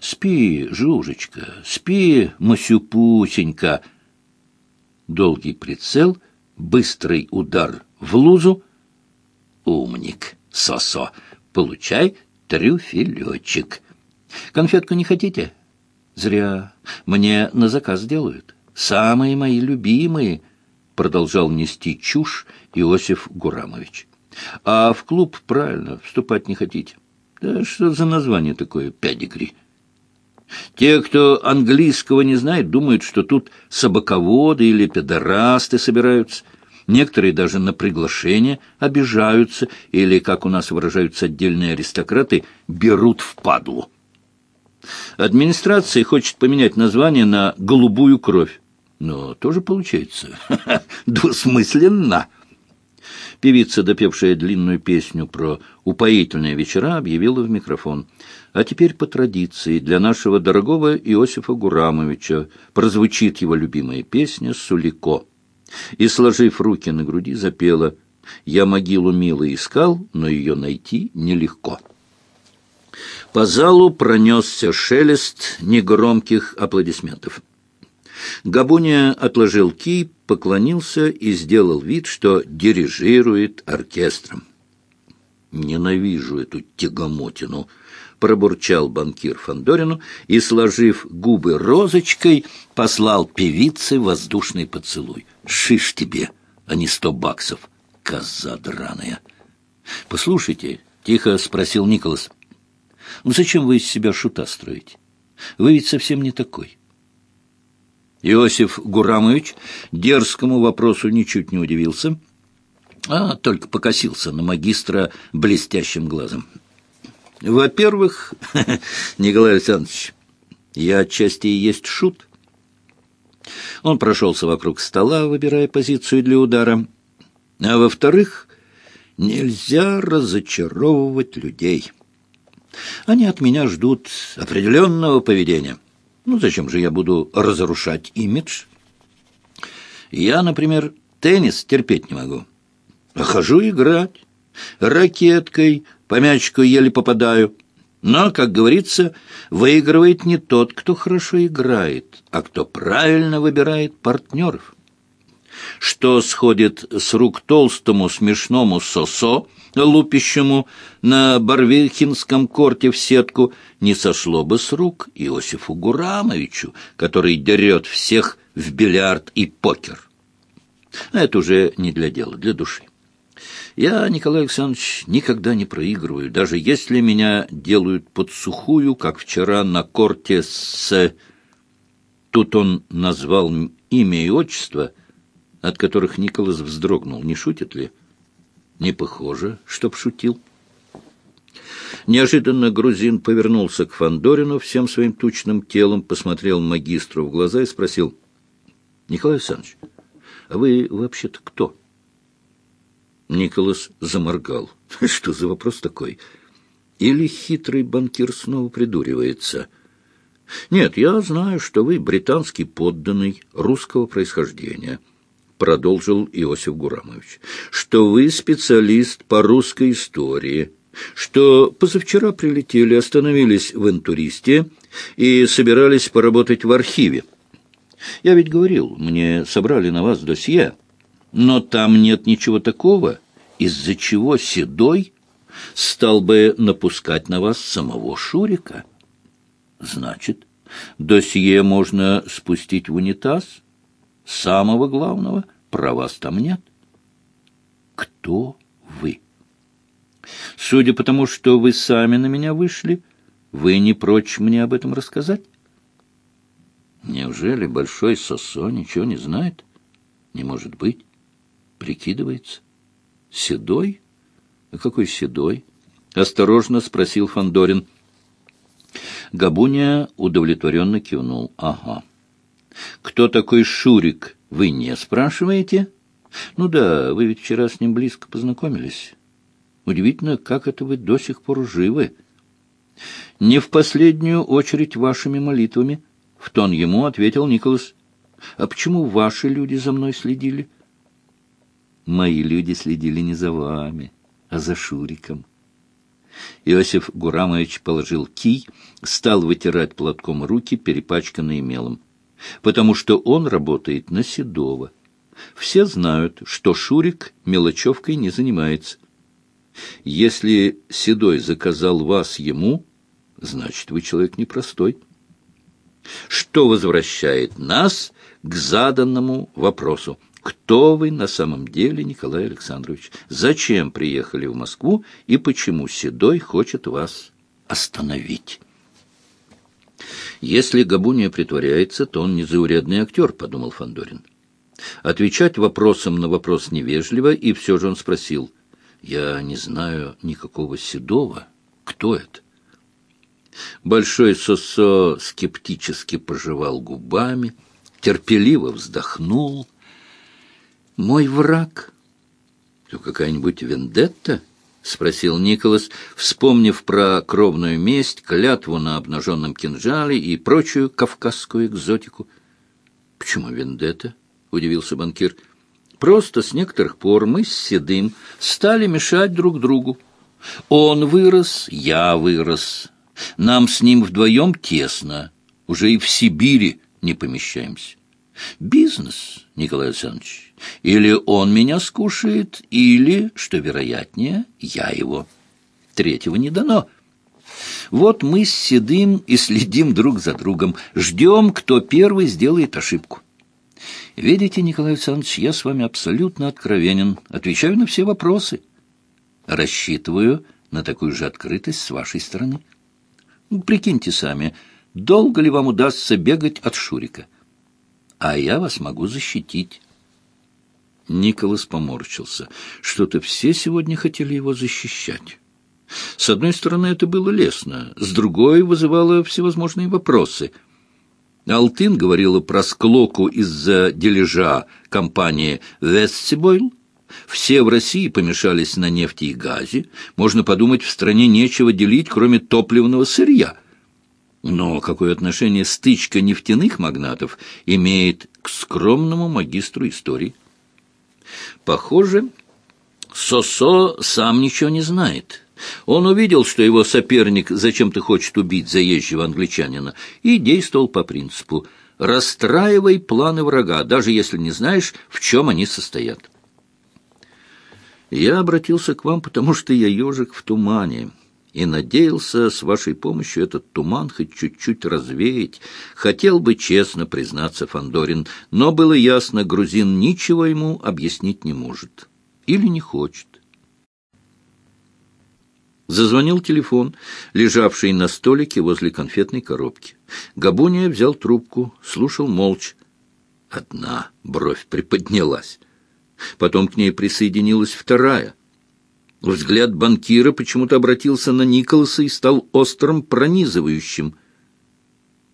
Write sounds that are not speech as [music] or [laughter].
Спи, Жужечка, спи, Масюпусенька. Долгий прицел, быстрый удар в лузу. Умник, сосо, получай трюфелечек. Конфетку не хотите? Зря. Мне на заказ делают. Самые мои любимые, продолжал нести чушь Иосиф Гурамович. А в клуб, правильно, вступать не хотите. Да что за название такое, педигри? Те, кто английского не знает, думают, что тут собаководы или педорасты собираются. Некоторые даже на приглашение обижаются или, как у нас выражаются отдельные аристократы, берут в падлу. Администрация хочет поменять название на «голубую кровь». Но тоже получается [laughs] двусмысленно. Певица, допевшая длинную песню про упоительные вечера, объявила в микрофон. А теперь по традиции для нашего дорогого Иосифа Гурамовича прозвучит его любимая песня «Сулико». И, сложив руки на груди, запела «Я могилу мило искал, но ее найти нелегко». По залу пронесся шелест негромких аплодисментов. Габуния отложил кий, поклонился и сделал вид, что дирижирует оркестром. «Ненавижу эту тягомотину», — пробурчал банкир Фандорину и, сложив губы розочкой, послал певице воздушный поцелуй. «Шиш тебе, а не сто баксов, коза драная!» «Послушайте», — тихо спросил Николас, — «ну зачем вы из себя шута строите? Вы ведь совсем не такой». Иосиф Гурамович дерзкому вопросу ничуть не удивился, а только покосился на магистра блестящим глазом. «Во-первых, [laughs] Николай Александрович, я отчасти и есть шут». Он прошелся вокруг стола, выбирая позицию для удара. А во-вторых, нельзя разочаровывать людей. Они от меня ждут определенного поведения. Ну, зачем же я буду разрушать имидж? Я, например, теннис терпеть не могу. Хожу играть. Ракеткой по мячику еле попадаю. Но, как говорится, выигрывает не тот, кто хорошо играет, а кто правильно выбирает партнеров. Что сходит с рук толстому смешному сосо, лупящему на Барвихинском корте в сетку, не сошло бы с рук Иосифу Гурамовичу, который дерет всех в бильярд и покер. Это уже не для дела, для души. Я, Николай Александрович, никогда не проигрываю, даже если меня делают под сухую, как вчера на корте с... Тут он назвал имя и отчество, от которых Николас вздрогнул. Не шутит ли? Не похоже, чтоб шутил. Неожиданно грузин повернулся к Фандорину всем своим тучным телом, посмотрел магистру в глаза и спросил, «Николай Александрович, а вы вообще-то кто?» Николас заморгал. [laughs] «Что за вопрос такой? Или хитрый банкир снова придуривается?» «Нет, я знаю, что вы британский подданный русского происхождения» продолжил Иосиф Гурамович, что вы специалист по русской истории, что позавчера прилетели, остановились в интуристе и собирались поработать в архиве. Я ведь говорил, мне собрали на вас досье, но там нет ничего такого, из-за чего Седой стал бы напускать на вас самого Шурика. Значит, досье можно спустить в унитаз? Самого главного про вас там нет. Кто вы? Судя по тому, что вы сами на меня вышли, вы не прочь мне об этом рассказать? Неужели Большой Сосо ничего не знает? Не может быть. Прикидывается. Седой? А какой седой? Осторожно спросил Фандорин. Габуния удовлетворенно кивнул. Ага. Кто такой Шурик, вы не спрашиваете? Ну да, вы ведь вчера с ним близко познакомились. Удивительно, как это вы до сих пор живы. Не в последнюю очередь вашими молитвами, — в тон ему ответил Николас. А почему ваши люди за мной следили? Мои люди следили не за вами, а за Шуриком. Иосиф Гурамович положил кий, стал вытирать платком руки, перепачканные мелом. Потому что он работает на Седова. Все знают, что Шурик мелочевкой не занимается. Если Седой заказал вас ему, значит, вы человек непростой. Что возвращает нас к заданному вопросу. Кто вы на самом деле, Николай Александрович? Зачем приехали в Москву и почему Седой хочет вас остановить? Если Габуния притворяется, то он незаурядный актер, подумал Фандорин. Отвечать вопросом на вопрос невежливо, и все же он спросил. Я не знаю никакого Седова. Кто это? Большой Сосо скептически пожевал губами, терпеливо вздохнул. «Мой враг? Какая-нибудь вендетта?» — спросил Николас, вспомнив про кровную месть, клятву на обнаженном кинжале и прочую кавказскую экзотику. «Почему вендетта?» — удивился банкир. «Просто с некоторых пор мы с Седым стали мешать друг другу. Он вырос, я вырос. Нам с ним вдвоем тесно. Уже и в Сибири не помещаемся. Бизнес, Николай Александрович. Или он меня скушает, или, что вероятнее, я его. Третьего не дано. Вот мы с Седым и следим друг за другом, ждем, кто первый сделает ошибку. Видите, Николай Александрович, я с вами абсолютно откровенен, отвечаю на все вопросы. Рассчитываю на такую же открытость с вашей стороны. Прикиньте сами, долго ли вам удастся бегать от Шурика? А я вас могу защитить. Николас поморщился. Что-то все сегодня хотели его защищать. С одной стороны, это было лестно, с другой вызывало всевозможные вопросы. Алтын говорила про склоку из-за дележа компании «Вестсибойл», все в России помешались на нефти и газе. Можно подумать, в стране нечего делить, кроме топливного сырья. Но какое отношение стычка нефтяных магнатов имеет к скромному магистру истории? Похоже, Сосо сам ничего не знает. Он увидел, что его соперник зачем-то хочет убить заезжего англичанина, и действовал по принципу «расстраивай планы врага, даже если не знаешь, в чем они состоят». Я обратился к вам, потому что я ежик в тумане, и надеялся с вашей помощью этот туман хоть чуть-чуть развеять. Хотел бы честно признаться Фандорин, но было ясно, грузин ничего ему объяснить не может. Или не хочет. Зазвонил телефон, лежавший на столике возле конфетной коробки. Габуния взял трубку, слушал молча. Одна бровь приподнялась. Потом к ней присоединилась вторая. Взгляд банкира почему-то обратился на Николаса и стал острым, пронизывающим.